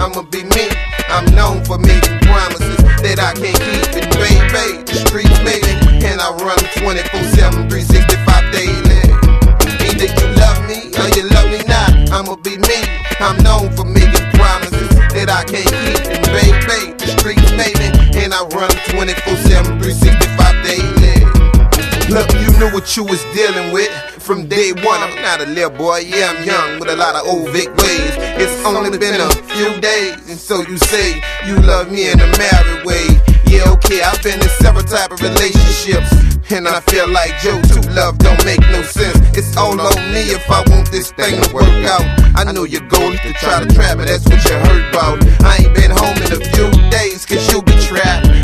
I'ma be me. I'm known for making promises that I can't keep. And baby, the streets made it, and I run 24/7, knew what you was dealing with from day one. I'm not a little boy, yeah, I'm young with a lot of old Vic ways. It's only been a few days, and so you say you love me in a married way. Yeah, okay, I've been in several type of relationships, and I feel like Joe, true love don't make no sense. It's all on me if I want this thing to work out. I know your goal is to try to trap me, that's what you heard about. I ain't been home in a few days, cause you.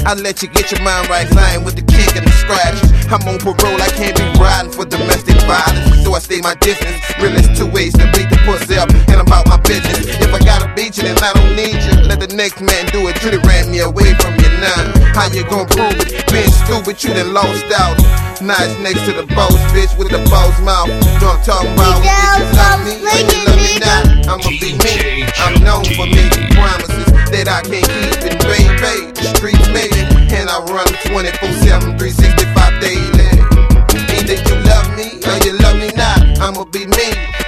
I let you get your mind right, lying with the kick and the scratch. I'm on parole, I can't be riding for domestic violence. So I stay my distance. Really, it's two ways to beat the pussy up, and I'm about my business. If I gotta beat you, then I don't need you. Let the next man do it. Truly ran me away from you now. How you gonna prove it? Being stupid, you done lost out. Now it's next to the boss, bitch, with the boss mouth. Know what I'm talking about? If you love me, or you love me not, I'ma be me. I'm known for making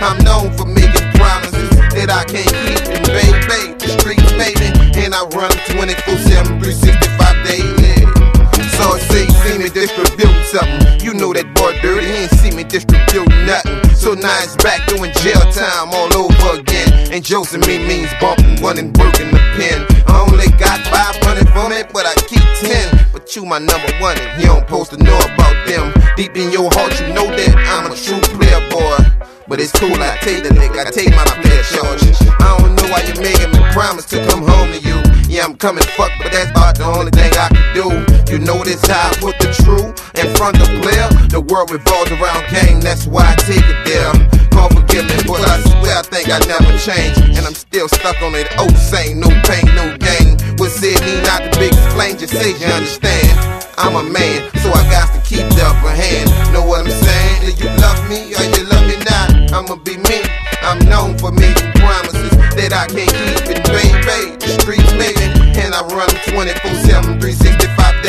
I'm known for making promises that I can't keep. And baby, the streets it, and I run 24/7, 365 daily. So I say, see me distribute something. You know that boy dirty, he ain't see me distribute nothing. So now it's back doing jail time all over again. And Joseph me means bumping one and working the pen. I only got 500 for it, but I keep 10. But you my number one, and you don't supposed to know about them. Deep in your heart, you know that I'm a true. But it's cool, I take the nigga, I take my player charge. I don't know why you making me promise to come home to you. Yeah, I'm coming fuck, but that's about the only thing I can do. You know this how I put the true in front of player. The world revolves around game, that's why I take it there. Call forgive me, but I swear I think I never changed. And I'm still stuck on that old oh, saying, no pain, no gain. What said me not the biggest flame, just say you understand. I'm a man, so I got I'm known for making promises that I can't keep. And baby, the streets it, and I run 24/7, 365